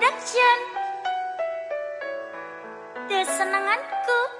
Production. Kesenanganku.